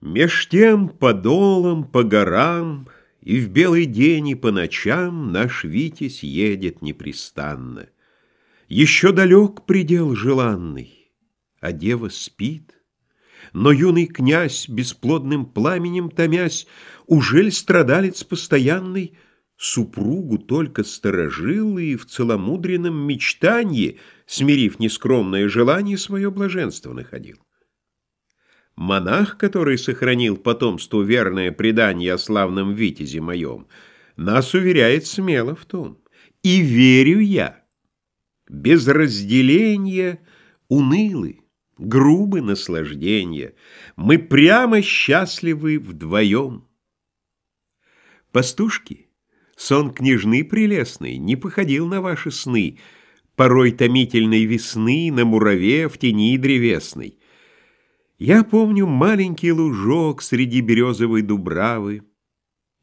Меж тем по долам, по горам И в белый день, и по ночам Наш Витязь едет непрестанно. Еще далек предел желанный, А дева спит. Но юный князь, бесплодным пламенем томясь, Ужель страдалец постоянный, Супругу только сторожил И в целомудренном мечтанье, Смирив нескромное желание, Свое блаженство находил. Монах, который сохранил потомству верное предание о славном витязе моем, нас уверяет смело в том. И верю я. Без разделения унылы, грубы наслаждения. Мы прямо счастливы вдвоем. Пастушки, сон княжны прелестный не походил на ваши сны, порой томительной весны на мураве в тени древесной. Я помню маленький лужок среди березовой дубравы.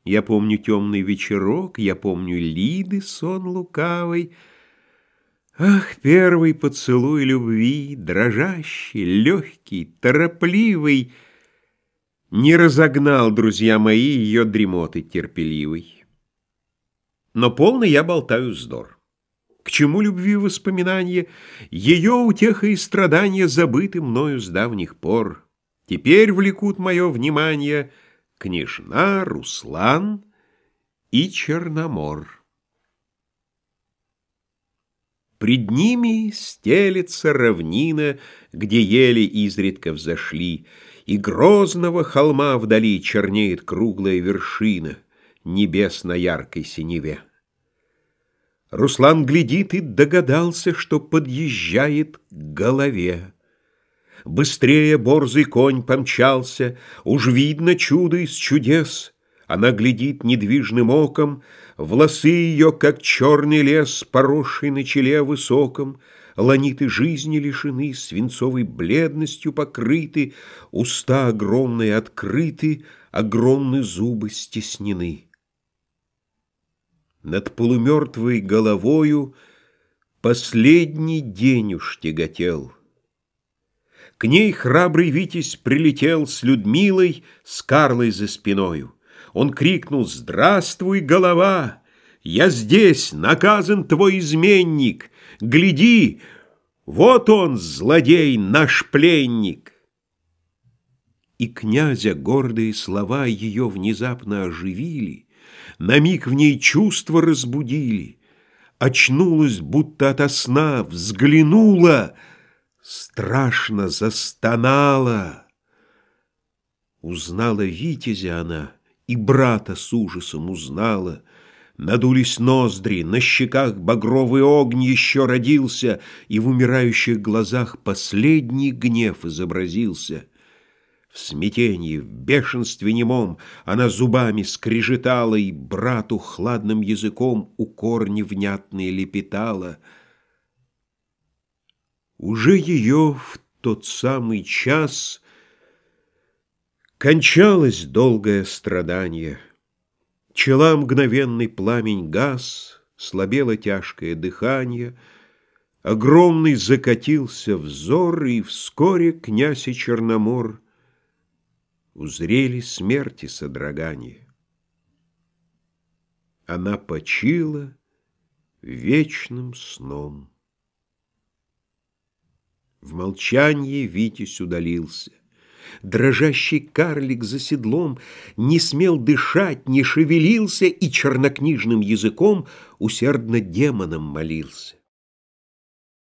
Я помню темный вечерок, я помню Лиды сон лукавый. Ах, первый поцелуй любви, дрожащий, легкий, торопливый, Не разогнал, друзья мои, ее дремоты терпеливый. Но полно я болтаю вздор. К чему любви воспоминания? Ее утеха и страдания забыты мною с давних пор. Теперь влекут мое внимание княжна, Руслан и Черномор. Пред ними стелется равнина, где ели изредка взошли, и грозного холма вдали чернеет круглая вершина, небес на яркой синеве. Руслан глядит и догадался, что подъезжает к голове. Быстрее борзый конь помчался, Уж видно чудо из чудес. Она глядит недвижным оком, Волосы ее, как черный лес, Поросший на челе высоком, Ланиты жизни лишены, Свинцовой бледностью покрыты, Уста огромные открыты, Огромные зубы стеснены. Над полумертвой головою Последний день уж тяготел. К ней храбрый Витязь прилетел С Людмилой, с Карлой за спиною. Он крикнул «Здравствуй, голова! Я здесь, наказан твой изменник! Гляди, вот он, злодей, наш пленник!» И князя гордые слова ее внезапно оживили, на миг в ней чувства разбудили. Очнулась, будто ото сна, взглянула, страшно застонала. Узнала Витязя она, и брата с ужасом узнала. Надулись ноздри, на щеках багровый огонь еще родился, и в умирающих глазах последний гнев изобразился — в смятении, в бешенстве немом Она зубами скрежетала И брату хладным языком Укор невнятный лепетала. Уже ее в тот самый час Кончалось долгое страдание. Чела мгновенный пламень газ, Слабело тяжкое дыхание, Огромный закатился взор, И вскоре князь и Черномор — узрели смерти содрогание. Она почила вечным сном. В молчании Витязь удалился. Дрожащий карлик за седлом Не смел дышать, не шевелился И чернокнижным языком Усердно демонам молился.